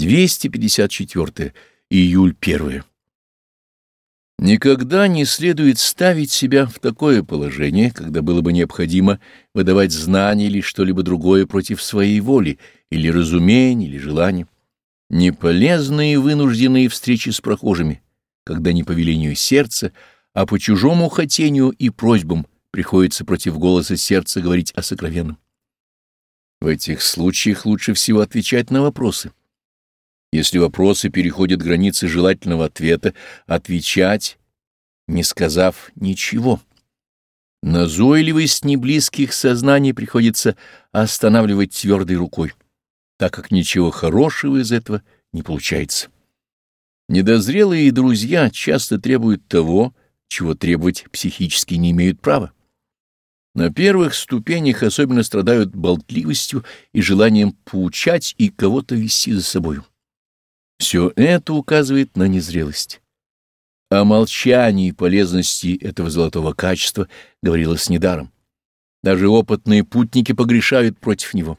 254. Июль 1. Никогда не следует ставить себя в такое положение, когда было бы необходимо выдавать знания или что-либо другое против своей воли, или разумения, или желания. Неполезные вынужденные встречи с прохожими, когда не по велению сердца, а по чужому хотению и просьбам приходится против голоса сердца говорить о сокровенном. В этих случаях лучше всего отвечать на вопросы. Если вопросы переходят границы желательного ответа, отвечать, не сказав ничего. Назойливость неблизких сознаний приходится останавливать твердой рукой, так как ничего хорошего из этого не получается. Недозрелые друзья часто требуют того, чего требовать психически не имеют права. На первых ступенях особенно страдают болтливостью и желанием поучать и кого-то вести за собою. Все это указывает на незрелость. О молчании и полезности этого золотого качества говорилось недаром. Даже опытные путники погрешают против него.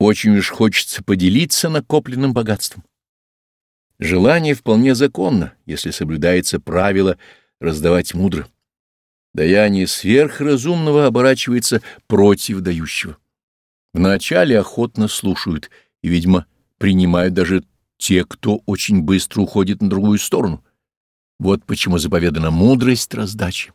Очень уж хочется поделиться накопленным богатством. Желание вполне законно, если соблюдается правило раздавать мудро. Даяние сверхразумного оборачивается против дающего. Вначале охотно слушают и, видимо, принимают даже те, кто очень быстро уходит на другую сторону. Вот почему заповедана мудрость раздачи.